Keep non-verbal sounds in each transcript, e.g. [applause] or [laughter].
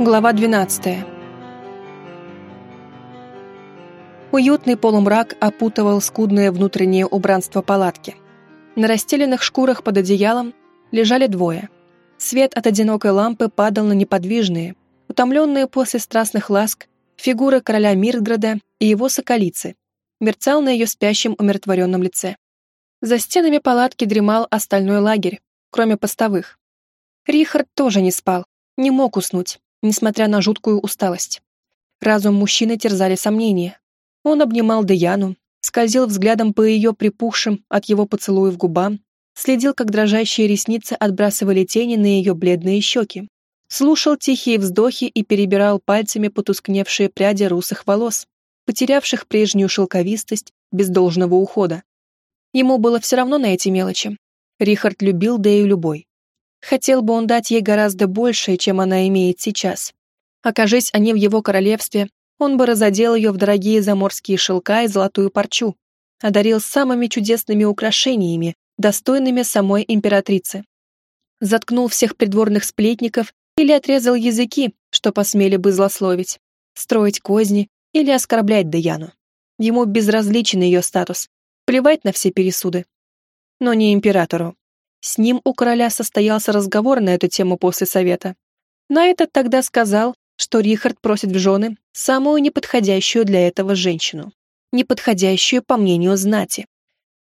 Глава 12. Уютный полумрак опутывал скудное внутреннее убранство палатки. На расстеленных шкурах под одеялом лежали двое. Свет от одинокой лампы падал на неподвижные, утомленные после страстных ласк, фигуры короля Мирграда и его соколицы, мерцал на ее спящем умиротворенном лице. За стенами палатки дремал остальной лагерь, кроме постовых. Рихард тоже не спал, не мог уснуть несмотря на жуткую усталость. Разум мужчины терзали сомнения. Он обнимал Деяну, скользил взглядом по ее припухшим от его поцелуев губам, следил, как дрожащие ресницы отбрасывали тени на ее бледные щеки, слушал тихие вздохи и перебирал пальцами потускневшие пряди русых волос, потерявших прежнюю шелковистость без должного ухода. Ему было все равно на эти мелочи. Рихард любил Дею любой. Хотел бы он дать ей гораздо большее, чем она имеет сейчас. Окажись они в его королевстве, он бы разодел ее в дорогие заморские шелка и золотую парчу, одарил самыми чудесными украшениями, достойными самой императрицы. Заткнул всех придворных сплетников или отрезал языки, что посмели бы злословить, строить козни или оскорблять Даяну. Ему безразличен ее статус, плевать на все пересуды. Но не императору. С ним у короля состоялся разговор на эту тему после совета. На этот тогда сказал, что Рихард просит в жены самую неподходящую для этого женщину, неподходящую по мнению знати.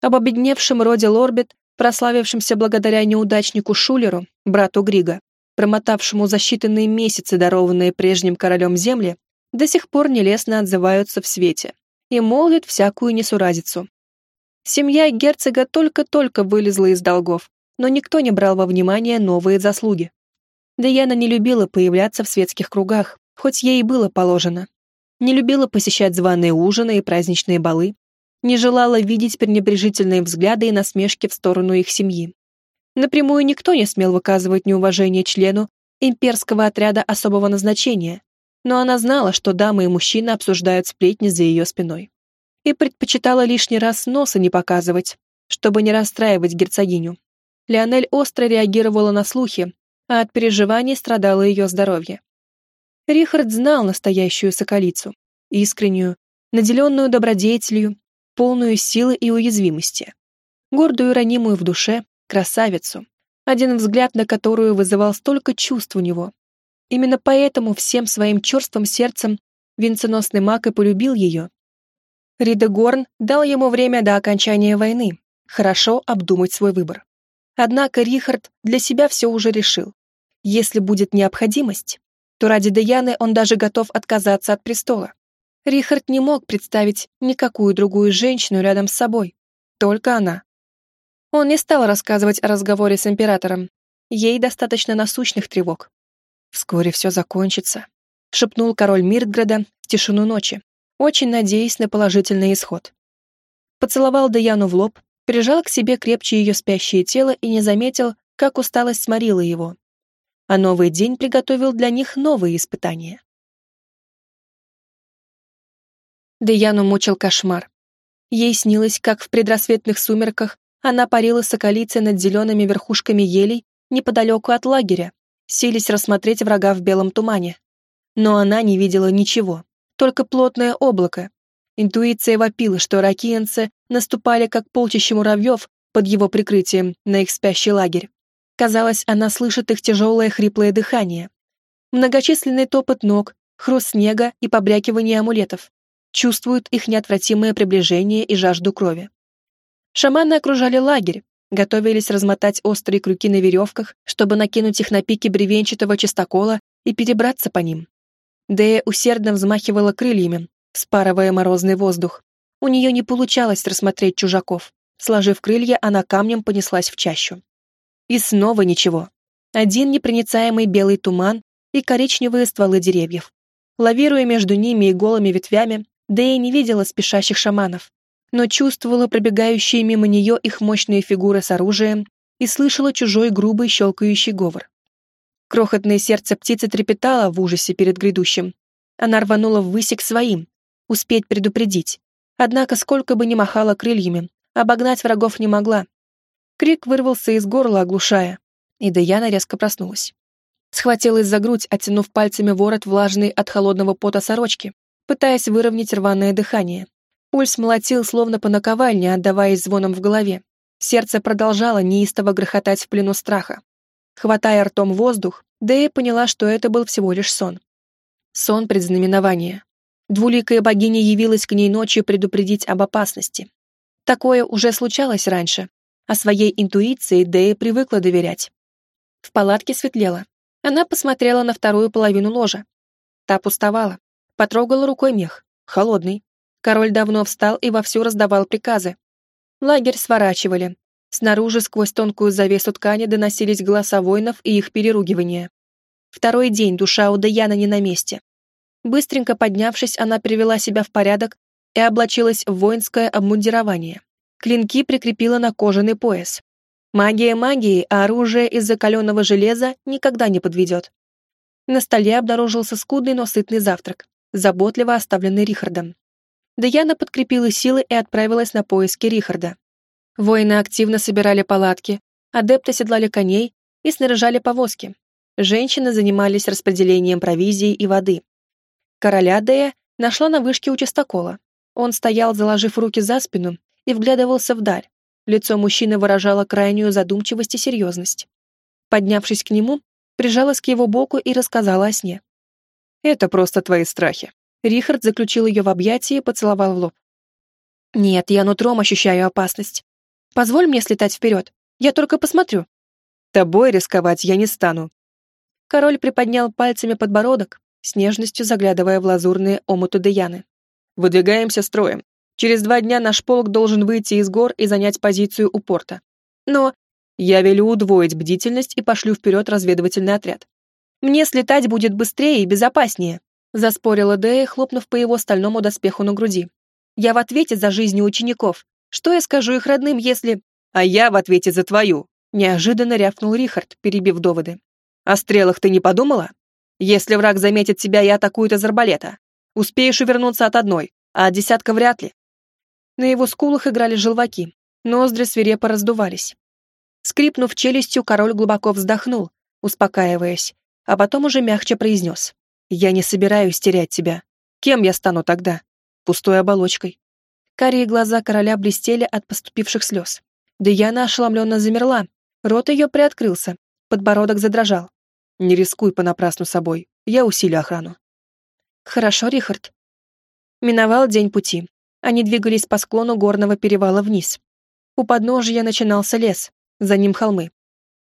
Об обедневшем роде Лорбит, прославившемся благодаря неудачнику Шулеру, брату Грига, промотавшему за считанные месяцы дарованные прежним королем земли, до сих пор нелестно отзываются в свете и молвят всякую несуразицу, Семья герцога только-только вылезла из долгов, но никто не брал во внимание новые заслуги. Даяна не любила появляться в светских кругах, хоть ей и было положено. Не любила посещать званые ужины и праздничные балы, не желала видеть пренебрежительные взгляды и насмешки в сторону их семьи. Напрямую никто не смел выказывать неуважение члену имперского отряда особого назначения, но она знала, что дамы и мужчины обсуждают сплетни за ее спиной и предпочитала лишний раз носа не показывать, чтобы не расстраивать герцогиню. Леонель остро реагировала на слухи, а от переживаний страдало ее здоровье. Рихард знал настоящую соколицу, искреннюю, наделенную добродетелью, полную силы и уязвимости, гордую ранимую в душе, красавицу, один взгляд на которую вызывал столько чувств у него. Именно поэтому всем своим черствым сердцем венценосный маг и полюбил ее, Ридегорн дал ему время до окончания войны, хорошо обдумать свой выбор. Однако Рихард для себя все уже решил. Если будет необходимость, то ради Деяны он даже готов отказаться от престола. Рихард не мог представить никакую другую женщину рядом с собой, только она. Он не стал рассказывать о разговоре с императором, ей достаточно насущных тревог. «Вскоре все закончится», — шепнул король Миртграда в тишину ночи, очень надеясь на положительный исход. Поцеловал Даяну в лоб, прижал к себе крепче ее спящее тело и не заметил, как усталость сморила его. А новый день приготовил для них новые испытания. Даяну мучил кошмар. Ей снилось, как в предрассветных сумерках она парила соколицей над зелеными верхушками елей неподалеку от лагеря, сились рассмотреть врага в белом тумане. Но она не видела ничего только плотное облако. Интуиция вопила, что ракиенцы наступали как полчища муравьев под его прикрытием на их спящий лагерь. Казалось, она слышит их тяжелое хриплое дыхание. Многочисленный топот ног, хруст снега и побрякивание амулетов. Чувствуют их неотвратимое приближение и жажду крови. Шаманы окружали лагерь, готовились размотать острые крюки на веревках, чтобы накинуть их на пики бревенчатого чистокола и перебраться по ним. Дея усердно взмахивала крыльями, спарывая морозный воздух. У нее не получалось рассмотреть чужаков. Сложив крылья, она камнем понеслась в чащу. И снова ничего. Один непроницаемый белый туман и коричневые стволы деревьев. Лавируя между ними и голыми ветвями, Дея не видела спешащих шаманов, но чувствовала пробегающие мимо нее их мощные фигуры с оружием и слышала чужой грубый щелкающий говор. Крохотное сердце птицы трепетало в ужасе перед грядущим. Она рванула ввысь к своим, успеть предупредить. Однако, сколько бы ни махала крыльями, обогнать врагов не могла. Крик вырвался из горла, оглушая, и Даяна резко проснулась. Схватилась за грудь, оттянув пальцами ворот влажный от холодного пота сорочки, пытаясь выровнять рваное дыхание. Пульс молотил, словно по наковальне, отдаваясь звоном в голове. Сердце продолжало неистово грохотать в плену страха. Хватая ртом воздух, Дэя поняла, что это был всего лишь сон. Сон предзнаменования. Двуликая богиня явилась к ней ночью предупредить об опасности. Такое уже случалось раньше, а своей интуиции Дэя привыкла доверять. В палатке светлело. Она посмотрела на вторую половину ложа. Та пустовала. Потрогала рукой мех. Холодный. Король давно встал и вовсю раздавал приказы. Лагерь сворачивали. Снаружи сквозь тонкую завесу ткани доносились голоса воинов и их переругивания. Второй день душа у Даяна не на месте. Быстренько поднявшись, она привела себя в порядок и облачилась в воинское обмундирование. Клинки прикрепила на кожаный пояс. Магия магии, а оружие из закаленного железа никогда не подведет. На столе обнаружился скудный, но сытный завтрак, заботливо оставленный Рихардом. Даяна подкрепила силы и отправилась на поиски Рихарда. Воины активно собирали палатки, адепты седлали коней и снаряжали повозки. Женщины занимались распределением провизии и воды. Короля Дея нашла на вышке у частокола. Он стоял, заложив руки за спину, и вглядывался вдаль. Лицо мужчины выражало крайнюю задумчивость и серьезность. Поднявшись к нему, прижалась к его боку и рассказала о сне. «Это просто твои страхи». Рихард заключил ее в объятия и поцеловал в лоб. «Нет, я нутром ощущаю опасность. Позволь мне слетать вперед. Я только посмотрю». «Тобой рисковать я не стану». Король приподнял пальцами подбородок, с нежностью заглядывая в лазурные омуты Деяны. «Выдвигаемся строем. Через два дня наш полк должен выйти из гор и занять позицию у порта. Но я велю удвоить бдительность и пошлю вперед разведывательный отряд. Мне слетать будет быстрее и безопаснее», заспорила Дея, хлопнув по его стальному доспеху на груди. «Я в ответе за жизни учеников. Что я скажу их родным, если...» «А я в ответе за твою», неожиданно рявкнул Рихард, перебив доводы. «О стрелах ты не подумала? Если враг заметит тебя и атакует из арбалета, успеешь увернуться от одной, а от десятка вряд ли». На его скулах играли желваки, ноздри свирепо раздувались. Скрипнув челюстью, король глубоко вздохнул, успокаиваясь, а потом уже мягче произнес. «Я не собираюсь терять тебя. Кем я стану тогда? Пустой оболочкой. Карие глаза короля блестели от поступивших слез. Даяна ошеломленно замерла, рот ее приоткрылся, подбородок задрожал. «Не рискуй понапрасну собой, я усилю охрану». «Хорошо, Рихард». Миновал день пути. Они двигались по склону горного перевала вниз. У подножия начинался лес, за ним холмы.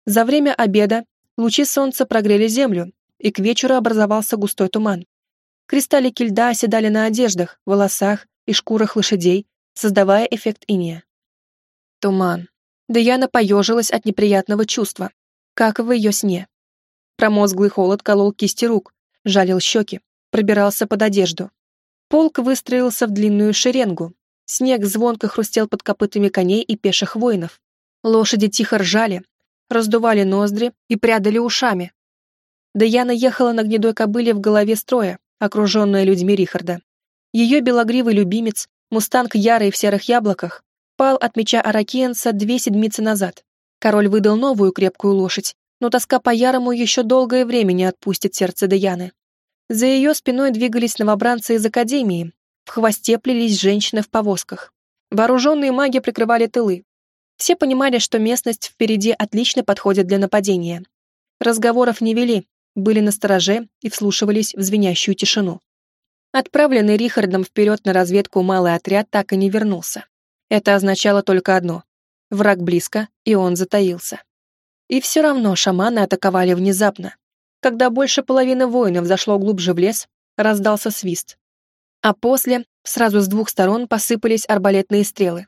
За время обеда лучи солнца прогрели землю, и к вечеру образовался густой туман. Кристаллики льда оседали на одеждах, волосах и шкурах лошадей, создавая эффект иния. Туман. Даяна поежилась от неприятного чувства, как в ее сне. Промозглый холод колол кисти рук, жалил щеки, пробирался под одежду. Полк выстроился в длинную шеренгу. Снег звонко хрустел под копытами коней и пеших воинов. Лошади тихо ржали, раздували ноздри и прядали ушами. Даяна ехала на гнедой кобыле в голове строя, окруженная людьми Рихарда. Ее белогривый любимец, мустанг ярый в серых яблоках, пал от меча Аракенца две седмицы назад. Король выдал новую крепкую лошадь, но тоска по ярому еще долгое время не отпустит сердце Даяны. За ее спиной двигались новобранцы из Академии, в хвосте плелись женщины в повозках. Вооруженные маги прикрывали тылы. Все понимали, что местность впереди отлично подходит для нападения. Разговоров не вели, были на стороже и вслушивались в звенящую тишину. Отправленный Рихардом вперед на разведку малый отряд так и не вернулся. Это означало только одно — враг близко, и он затаился. И все равно шаманы атаковали внезапно. Когда больше половины воинов зашло глубже в лес, раздался свист. А после сразу с двух сторон посыпались арбалетные стрелы.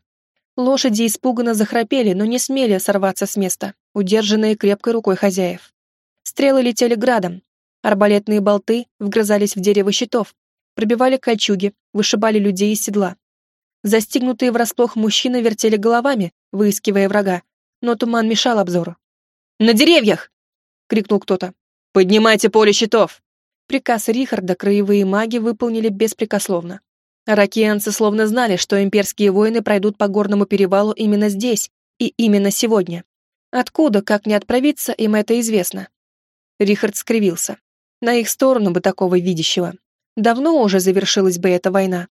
Лошади испуганно захрапели, но не смели сорваться с места, удержанные крепкой рукой хозяев. Стрелы летели градом, арбалетные болты вгрызались в дерево щитов, пробивали кольчуги, вышибали людей из седла. Застигнутые врасплох мужчины вертели головами, выискивая врага, но туман мешал обзору. «На деревьях!» — крикнул кто-то. «Поднимайте поле щитов!» Приказ Рихарда краевые маги выполнили беспрекословно. Ракианцы словно знали, что имперские воины пройдут по горному перевалу именно здесь и именно сегодня. Откуда, как не отправиться, им это известно. Рихард скривился. На их сторону бы такого видящего. Давно уже завершилась бы эта война.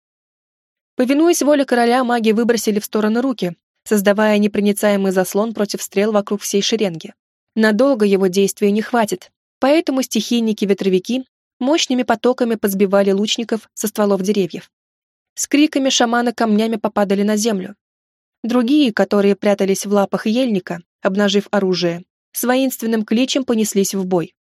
Повинуясь воле короля, маги выбросили в стороны руки, создавая непроницаемый заслон против стрел вокруг всей шеренги. Надолго его действия не хватит, поэтому стихийники-ветровики мощными потоками подсбивали лучников со стволов деревьев. С криками шаманы камнями попадали на землю. Другие, которые прятались в лапах ельника, обнажив оружие, с воинственным кличем понеслись в бой.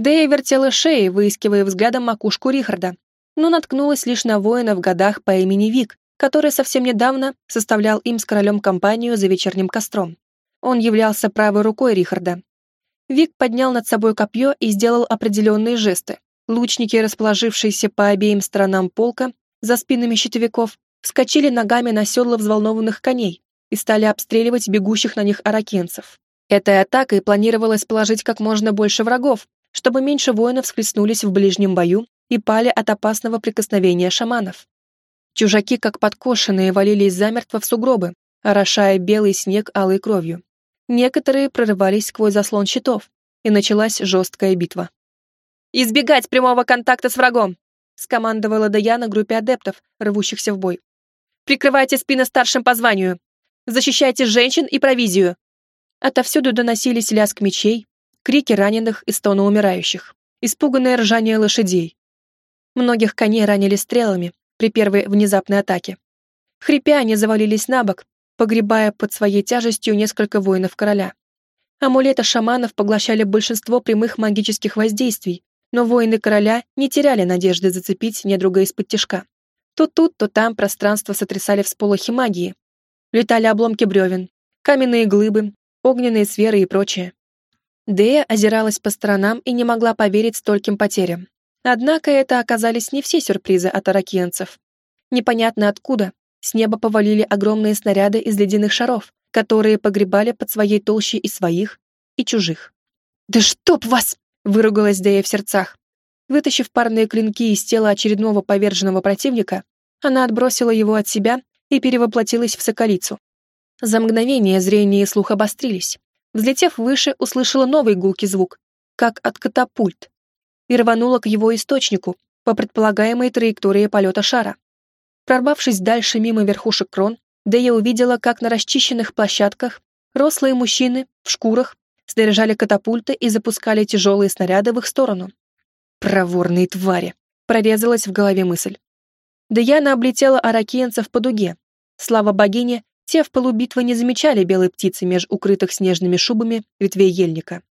Дэя вертела шеи, выискивая взглядом макушку Рихарда, но наткнулась лишь на воина в годах по имени Вик, который совсем недавно составлял им с королем компанию за вечерним костром. Он являлся правой рукой Рихарда. Вик поднял над собой копье и сделал определенные жесты. Лучники, расположившиеся по обеим сторонам полка, за спинами щитовиков, вскочили ногами на седла взволнованных коней и стали обстреливать бегущих на них аракенцев. Этой атакой планировалось положить как можно больше врагов, чтобы меньше воинов схлестнулись в ближнем бою и пали от опасного прикосновения шаманов. Чужаки, как подкошенные, валились замертво в сугробы, орошая белый снег алой кровью. Некоторые прорывались сквозь заслон щитов, и началась жесткая битва. «Избегать прямого контакта с врагом!» скомандовала Даяна группе адептов, рвущихся в бой. «Прикрывайте спины старшим по званию! Защищайте женщин и провизию! Отовсюду доносились лязг мечей, крики раненых и стоны умирающих, испуганное ржание лошадей. Многих коней ранили стрелами при первой внезапной атаке. Хрипя, они завалились на бок, погребая под своей тяжестью несколько воинов короля. Амулеты шаманов поглощали большинство прямых магических воздействий, но воины короля не теряли надежды зацепить недруга из-под тяжка. То тут, то там пространство сотрясали всполохи магии. Летали обломки бревен, каменные глыбы, огненные сферы и прочее. Дея озиралась по сторонам и не могла поверить стольким потерям. Однако это оказались не все сюрпризы от аракиенцев. Непонятно откуда с неба повалили огромные снаряды из ледяных шаров, которые погребали под своей толщей и своих, и чужих. «Да чтоб вас!» — выругалась Дея в сердцах. Вытащив парные клинки из тела очередного поверженного противника, она отбросила его от себя и перевоплотилась в соколицу. За мгновение зрение и слух обострились. Взлетев выше, услышала новый гулкий звук, как от катапульт, и рванула к его источнику по предполагаемой траектории полета шара. Прорвавшись дальше мимо верхушек крон, Дэя увидела, как на расчищенных площадках рослые мужчины в шкурах снаряжали катапульты и запускали тяжелые снаряды в их сторону. «Проворные твари!» — прорезалась в голове мысль. Даяна облетела аракиенцев по дуге. Слава богине, те в полубитвы не замечали белой птицы меж укрытых снежными шубами ветвей ельника.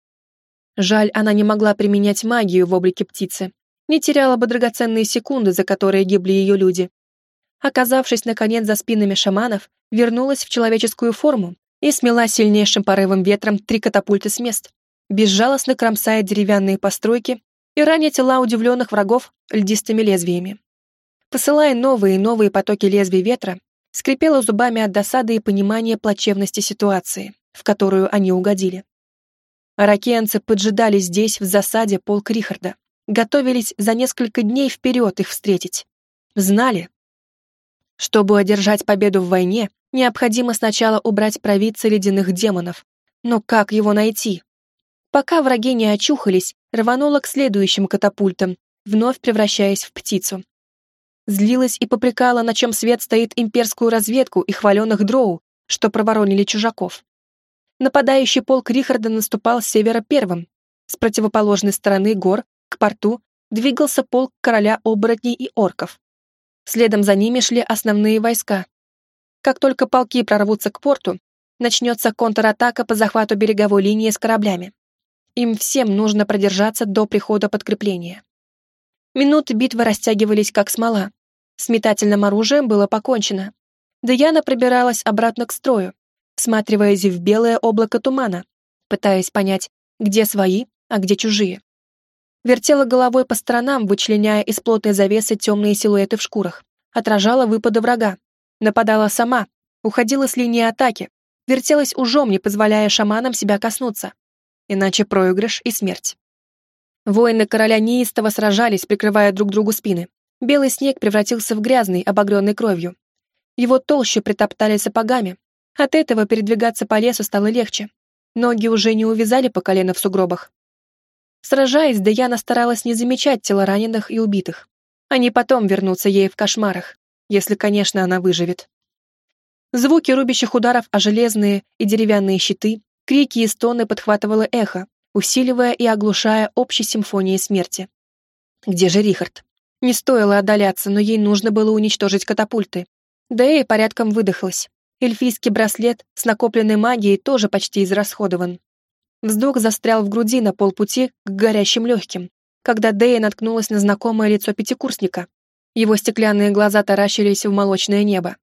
Жаль, она не могла применять магию в облике птицы, не теряла бы драгоценные секунды, за которые гибли ее люди. Оказавшись, наконец, за спинами шаманов, вернулась в человеческую форму и смела сильнейшим порывом ветром три катапульты с мест, безжалостно кромсая деревянные постройки и раня тела удивленных врагов льдистыми лезвиями. Посылая новые и новые потоки лезвий ветра, скрипела зубами от досады и понимания плачевности ситуации, в которую они угодили. Аракеанцы поджидали здесь, в засаде, полк Рихарда, готовились за несколько дней вперед их встретить. Знали. Чтобы одержать победу в войне, необходимо сначала убрать провидца ледяных демонов. Но как его найти? Пока враги не очухались, рванула к следующим катапультам, вновь превращаясь в птицу, Злилась и попрекала, на чем свет стоит имперскую разведку и хваленных дроу, что проворонили чужаков. Нападающий полк Рихарда наступал с севера первым. С противоположной стороны гор, к порту, двигался полк короля оборотней и орков. Следом за ними шли основные войска. Как только полки прорвутся к порту, начнется контратака по захвату береговой линии с кораблями. Им всем нужно продержаться до прихода подкрепления. Минуты битвы растягивались как смола. С метательным оружием было покончено. Даяна пробиралась обратно к строю, всматриваясь в белое облако тумана, пытаясь понять, где свои, а где чужие. Вертела головой по сторонам, вычленяя из плотной завесы темные силуэты в шкурах, отражала выпады врага, нападала сама, уходила с линии атаки, вертелась ужом, не позволяя шаманам себя коснуться. Иначе проигрыш и смерть. Воины короля неистово сражались, прикрывая друг другу спины. Белый снег превратился в грязный, обогренный кровью. Его толще притоптали сапогами. От этого передвигаться по лесу стало легче. Ноги уже не увязали по колено в сугробах. Сражаясь, Даяна старалась не замечать тела раненых и убитых. Они потом вернутся ей в кошмарах, если, конечно, она выживет. Звуки рубящих ударов о железные и деревянные щиты, крики и стоны подхватывало эхо, усиливая и оглушая общей симфонией смерти. Где же Рихард? Не стоило отдаляться, но ей нужно было уничтожить катапульты. И порядком выдохлась. Эльфийский браслет с накопленной магией тоже почти израсходован. Вздох застрял в груди на полпути к горящим легким, когда Дэя наткнулась на знакомое лицо пятикурсника. Его стеклянные глаза таращились в молочное небо.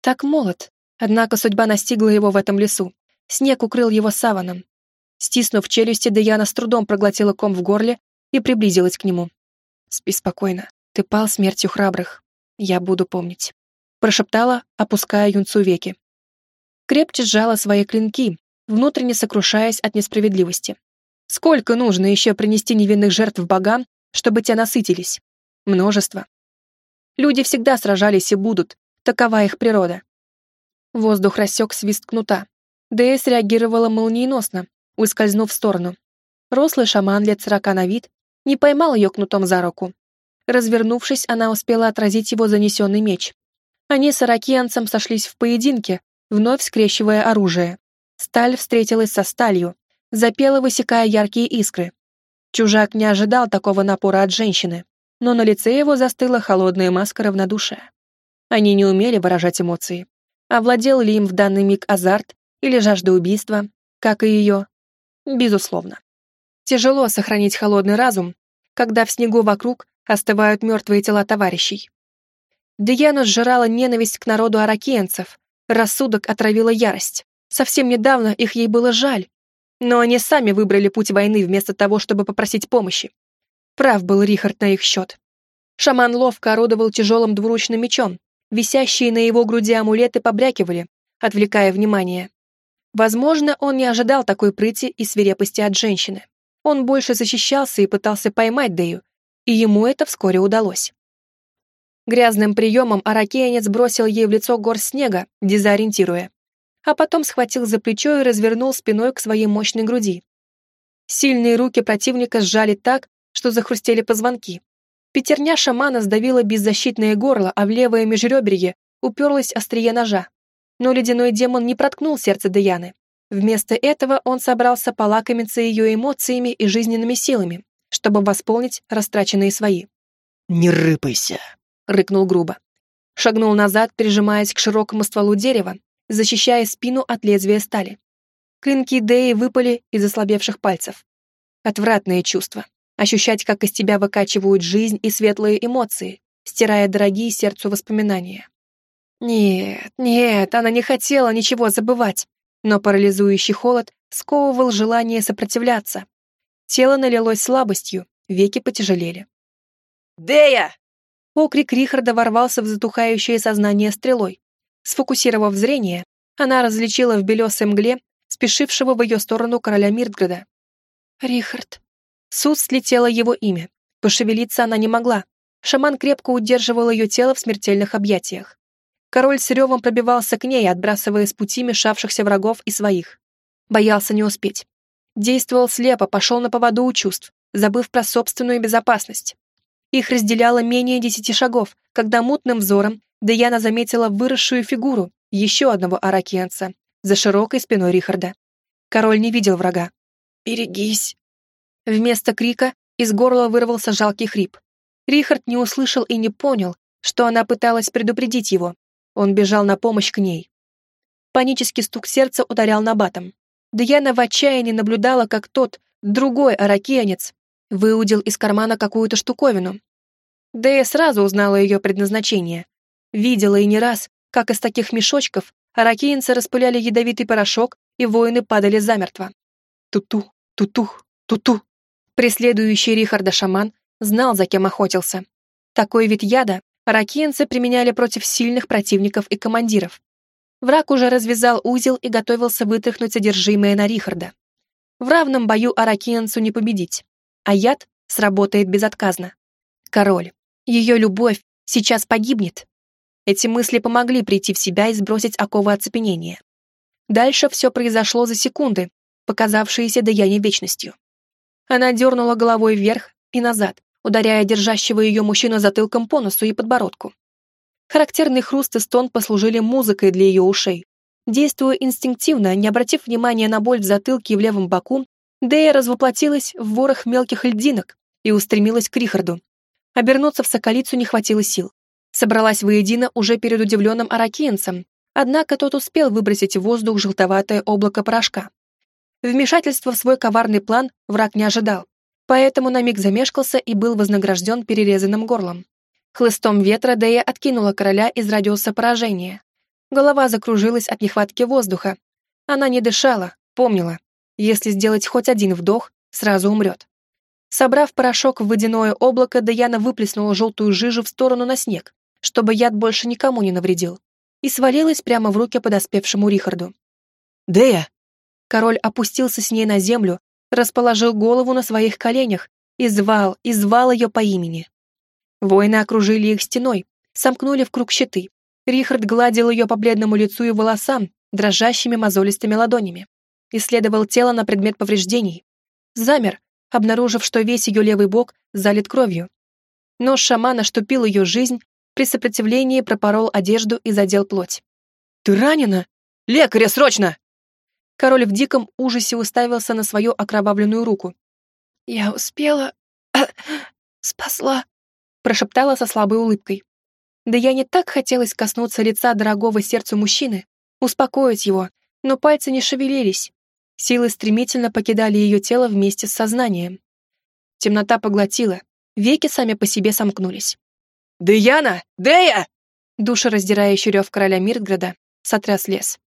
Так молод, однако судьба настигла его в этом лесу. Снег укрыл его саваном. Стиснув челюсти, Даяна с трудом проглотила ком в горле и приблизилась к нему. «Спи спокойно. Ты пал смертью храбрых. Я буду помнить», — прошептала, опуская юнцу веки. Крепче сжала свои клинки, внутренне сокрушаясь от несправедливости. Сколько нужно еще принести невинных жертв богам, чтобы те насытились? Множество. Люди всегда сражались и будут, такова их природа. Воздух рассек свист кнута. Дэя среагировала молниеносно, выскользнув в сторону. Рослый шаман лет сорока на вид не поймал ее кнутом за руку. Развернувшись, она успела отразить его занесенный меч. Они с аракианцем сошлись в поединке, вновь скрещивая оружие. Сталь встретилась со сталью, запела, высекая яркие искры. Чужак не ожидал такого напора от женщины, но на лице его застыла холодная маска равнодушия. Они не умели выражать эмоции. Овладел ли им в данный миг азарт или жажда убийства, как и ее? Безусловно. Тяжело сохранить холодный разум, когда в снегу вокруг остывают мертвые тела товарищей. Диана сжирала ненависть к народу аракиенцев, рассудок отравила ярость. Совсем недавно их ей было жаль, но они сами выбрали путь войны вместо того, чтобы попросить помощи. Прав был Рихард на их счет. Шаман ловко орудовал тяжелым двуручным мечом, висящие на его груди амулеты побрякивали, отвлекая внимание. Возможно, он не ожидал такой прыти и свирепости от женщины. Он больше защищался и пытался поймать Дэю, и ему это вскоре удалось. Грязным приемом аракеянец бросил ей в лицо гор снега, дезориентируя, а потом схватил за плечо и развернул спиной к своей мощной груди. Сильные руки противника сжали так, что захрустели позвонки. Пятерня шамана сдавила беззащитное горло, а в левое межреберье уперлась острие ножа. Но ледяной демон не проткнул сердце Даяны. Вместо этого он собрался полакомиться ее эмоциями и жизненными силами, чтобы восполнить растраченные свои. «Не рыпайся!» — рыкнул грубо. Шагнул назад, прижимаясь к широкому стволу дерева, защищая спину от лезвия стали. Клинки Деи выпали из ослабевших пальцев. Отвратное чувство. Ощущать, как из тебя выкачивают жизнь и светлые эмоции, стирая дорогие сердцу воспоминания. Нет, нет, она не хотела ничего забывать но парализующий холод сковывал желание сопротивляться. Тело налилось слабостью, веки потяжелели. «Дея!» Окрик Рихарда ворвался в затухающее сознание стрелой. Сфокусировав зрение, она различила в белесой мгле спешившего в ее сторону короля Миртграда. «Рихард». Суд слетело его имя. Пошевелиться она не могла. Шаман крепко удерживал ее тело в смертельных объятиях. Король с ревом пробивался к ней, отбрасывая с пути мешавшихся врагов и своих. Боялся не успеть. Действовал слепо, пошел на поводу у чувств, забыв про собственную безопасность. Их разделяло менее десяти шагов, когда мутным взором Даяна заметила выросшую фигуру еще одного аракианца за широкой спиной Рихарда. Король не видел врага. «Берегись!» Вместо крика из горла вырвался жалкий хрип. Рихард не услышал и не понял, что она пыталась предупредить его. Он бежал на помощь к ней. Панический стук сердца ударял на батом. Дьяна в отчаянии наблюдала, как тот, другой аракиянец, выудил из кармана какую-то штуковину. Дэя сразу узнала ее предназначение. Видела и не раз, как из таких мешочков аракиянцы распыляли ядовитый порошок, и воины падали замертво. Туту, туту, туту. Преследующий Рихарда шаман знал, за кем охотился. Такой вид яда Ракиенцы применяли против сильных противников и командиров. Враг уже развязал узел и готовился вытряхнуть содержимое на Рихарда. В равном бою аракиенцу не победить, а яд сработает безотказно. Король, ее любовь сейчас погибнет. Эти мысли помогли прийти в себя и сбросить оковы оцепенения. Дальше все произошло за секунды, показавшиеся Даяне вечностью. Она дернула головой вверх и назад, ударяя держащего ее мужчину затылком по носу и подбородку. Характерный хруст и стон послужили музыкой для ее ушей. Действуя инстинктивно, не обратив внимания на боль в затылке и в левом боку, Дея развоплотилась в ворох мелких льдинок и устремилась к Рихарду. Обернуться в соколицу не хватило сил. Собралась воедино уже перед удивленным аракиенцем, однако тот успел выбросить в воздух желтоватое облако порошка. Вмешательство в свой коварный план враг не ожидал, поэтому на миг замешкался и был вознагражден перерезанным горлом. Хлыстом ветра Дея откинула короля из радиуса поражения. Голова закружилась от нехватки воздуха. Она не дышала, помнила. Если сделать хоть один вдох, сразу умрет. Собрав порошок в водяное облако, Даяна выплеснула желтую жижу в сторону на снег, чтобы яд больше никому не навредил, и свалилась прямо в руки подоспевшему Рихарду. «Дея!» Король опустился с ней на землю, расположил голову на своих коленях и звал, и звал ее по имени. Воины окружили их стеной, сомкнули в круг щиты. Рихард гладил ее по бледному лицу и волосам, дрожащими мозолистыми ладонями. Исследовал тело на предмет повреждений. Замер, обнаружив, что весь ее левый бок залит кровью. Нож шамана штупил ее жизнь, при сопротивлении пропорол одежду и задел плоть. «Ты ранена? Лекаря, срочно!» Король в диком ужасе уставился на свою окровавленную руку. «Я успела... [coughs] спасла...» прошептала со слабой улыбкой. Да я не так хотелось коснуться лица дорогого сердцу мужчины, успокоить его, но пальцы не шевелились. Силы стремительно покидали ее тело вместе с сознанием. Темнота поглотила, веки сами по себе сомкнулись. «Деяна! Дея!» Душераздирающий рев короля Миртграда сотряс лес.